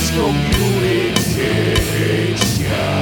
It's communication.